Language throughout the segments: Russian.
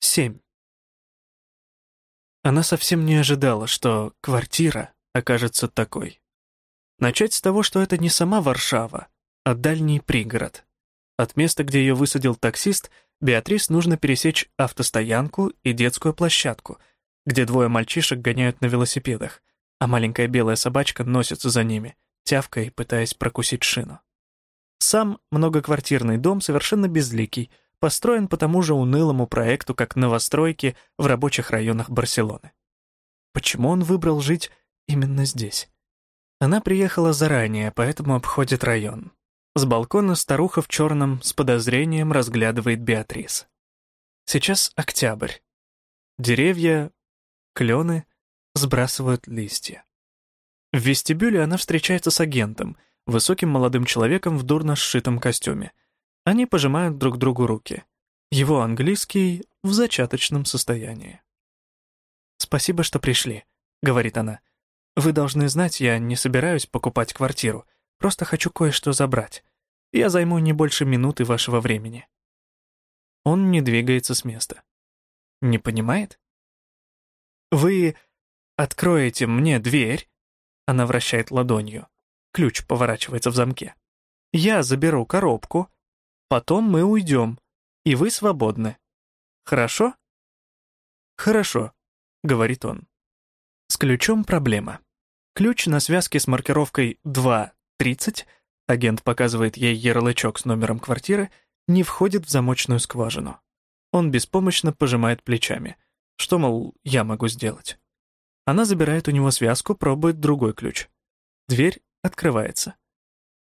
7. Она совсем не ожидала, что квартира окажется такой. Начать с того, что это не сама Варшава, а дальний пригород. От места, где ее высадил таксист, Беатрис нужно пересечь автостоянку и детскую площадку, где двое мальчишек гоняют на велосипедах, а маленькая белая собачка носится за ними, тявкая и пытаясь прокусить шину. Сам многоквартирный дом совершенно безликий — построен по тому же унылому проекту, как новостройки в рабочих районах Барселоны. Почему он выбрал жить именно здесь? Она приехала заранее, поэтому обходит район. С балкона старуха в черном с подозрением разглядывает Беатрис. Сейчас октябрь. Деревья, клены сбрасывают листья. В вестибюле она встречается с агентом, высоким молодым человеком в дурно сшитом костюме — они пожимают друг другу руки. Его английский в зачаточном состоянии. «Спасибо, что пришли», — говорит она. «Вы должны знать, я не собираюсь покупать квартиру, просто хочу кое-что забрать. Я займу не больше минуты вашего времени». Он не двигается с места. Не понимает? «Вы откроете мне дверь?» Она вращает ладонью. Ключ поворачивается в замке. «Я заберу коробку, Потом мы уйдем, и вы свободны. Хорошо? Хорошо, говорит он. С ключом проблема. Ключ на связке с маркировкой 2.30, агент показывает ей ярлычок с номером квартиры, не входит в замочную скважину. Он беспомощно пожимает плечами. Что, мол, я могу сделать? Она забирает у него связку, пробует другой ключ. Дверь открывается.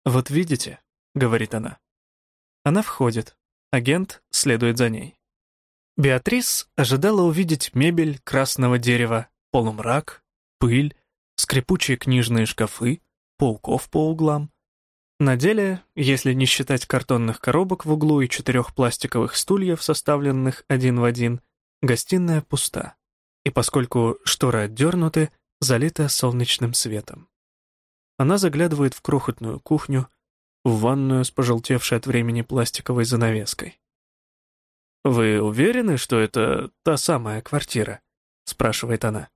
«Вот видите», — говорит она, она входит. Агент следует за ней. Беатрис ожидала увидеть мебель красного дерева, полумрак, пыль, скрипучие книжные шкафы, пауков по углам. На деле, если не считать картонных коробок в углу и четырех пластиковых стульев, составленных один в один, гостиная пуста. И поскольку шторы отдернуты, залита солнечным светом. Она заглядывает в крохотную кухню, в ванную с пожелтевшей от времени пластиковой занавеской. «Вы уверены, что это та самая квартира?» — спрашивает она.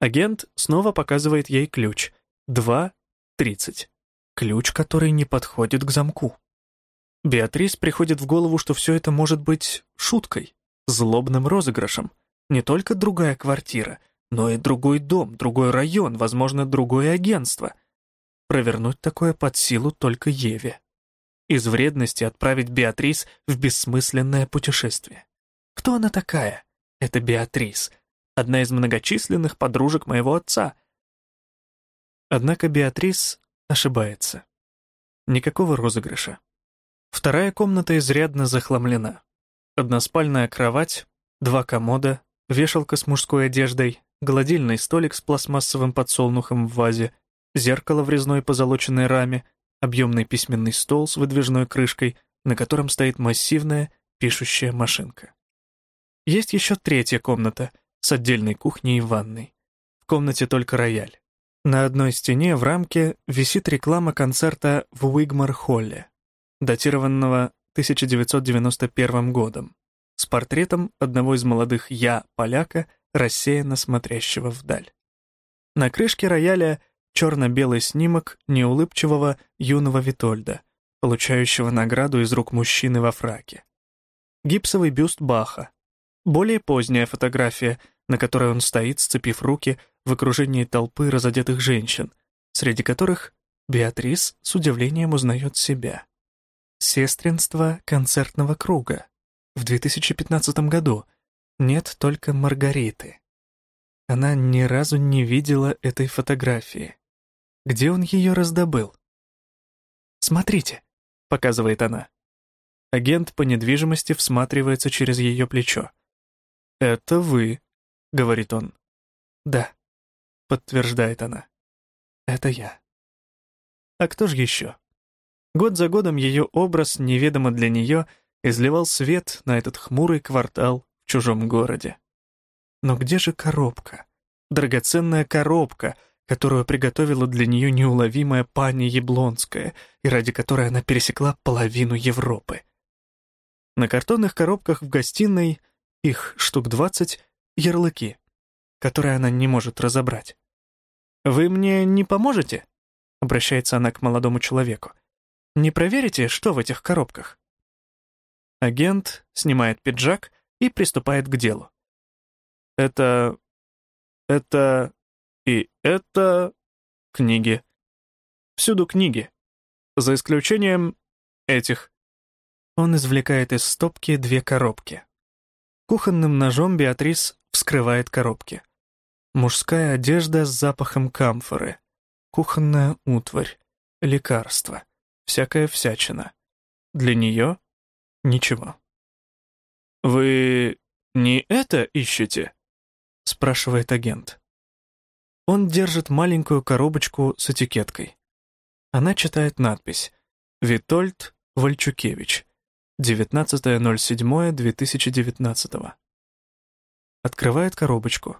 Агент снова показывает ей ключ. 2.30. Ключ, который не подходит к замку. Беатрис приходит в голову, что все это может быть шуткой, злобным розыгрышем. Не только другая квартира, но и другой дом, другой район, возможно, другое агентство — Провернуть такое под силу только Еве. Из вредности отправить Беатрис в бессмысленное путешествие. Кто она такая? Это Беатрис, одна из многочисленных подружек моего отца. Однако Беатрис ошибается. Никакого розыгрыша. Вторая комната изрядно захламлена. Односпальная кровать, два комода, вешалка с мужской одеждой, гладильный столик с пластмассовым подсолнухом в вазе, зеркало в резной позолоченной раме, объемный письменный стол с выдвижной крышкой, на котором стоит массивная пишущая машинка. Есть еще третья комната с отдельной кухней и ванной. В комнате только рояль. На одной стене в рамке висит реклама концерта в Уигмар-Холле, датированного 1991 годом, с портретом одного из молодых «я-поляка», рассеянно смотрящего вдаль. На крышке рояля черно-белый снимок неулыбчивого юного Витольда, получающего награду из рук мужчины во фраке. Гипсовый бюст Баха. Более поздняя фотография, на которой он стоит, сцепив руки в окружении толпы разодетых женщин, среди которых Беатрис с удивлением узнает себя. Сестринство концертного круга. В 2015 году. Нет только Маргариты. Она ни разу не видела этой фотографии. Где он ее раздобыл? «Смотрите», — показывает она. Агент по недвижимости всматривается через ее плечо. «Это вы», — говорит он. «Да», — подтверждает она. «Это я». А кто же еще? Год за годом ее образ, неведомо для нее, изливал свет на этот хмурый квартал в чужом городе. Но где же коробка? Драгоценная коробка, которую приготовила для нее неуловимая пани Яблонская и ради которой она пересекла половину Европы. На картонных коробках в гостиной их штук двадцать, ярлыки, которые она не может разобрать. «Вы мне не поможете?» — обращается она к молодому человеку. «Не проверите, что в этих коробках?» Агент снимает пиджак и приступает к делу. «Это... это... и это... книги. Всюду книги. За исключением этих». Он извлекает из стопки две коробки. Кухонным ножом Беатрис вскрывает коробки. Мужская одежда с запахом камфоры, кухонная утварь, лекарства, всякая всячина. Для нее — ничего. «Вы не это ищете?» — спрашивает агент. Он держит маленькую коробочку с этикеткой. Она читает надпись «Витольд Вальчукевич, 19.07.2019». Открывает коробочку.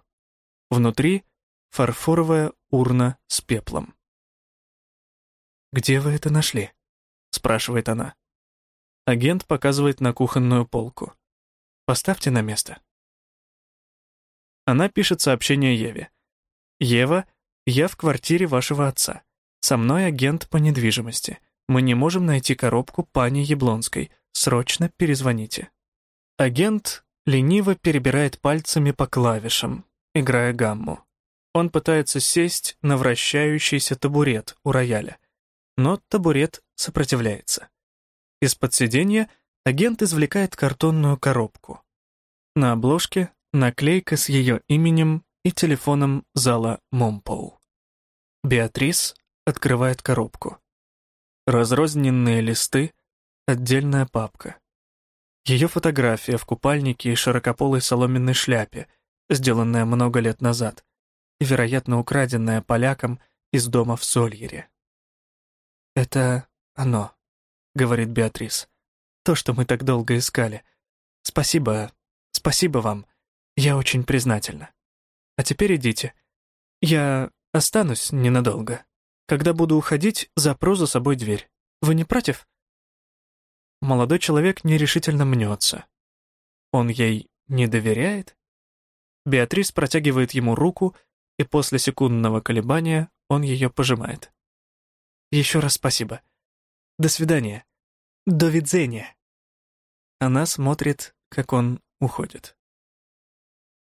Внутри фарфоровая урна с пеплом. «Где вы это нашли?» — спрашивает она. Агент показывает на кухонную полку. «Поставьте на место». Она пишет сообщение Еве. «Ева, я в квартире вашего отца. Со мной агент по недвижимости. Мы не можем найти коробку пани Яблонской. Срочно перезвоните». Агент лениво перебирает пальцами по клавишам, играя гамму. Он пытается сесть на вращающийся табурет у рояля, но табурет сопротивляется. Из-под сиденья агент извлекает картонную коробку. На обложке наклейка с ее именем и телефоном зала Момпоу. Беатрис открывает коробку. Разрозненные листы, отдельная папка. Ее фотография в купальнике и широкополой соломенной шляпе, сделанная много лет назад, и, вероятно, украденная поляком из дома в Сольере. «Это оно», — говорит Беатрис. «То, что мы так долго искали. Спасибо, спасибо вам. Я очень признательна. А теперь идите. Я останусь ненадолго. Когда буду уходить, запру за собой дверь. Вы не против?» Молодой человек нерешительно мнется. Он ей не доверяет? Беатрис протягивает ему руку, и после секундного колебания он ее пожимает. «Еще раз спасибо. До свидания. До видзения». Она смотрит, как он уходит.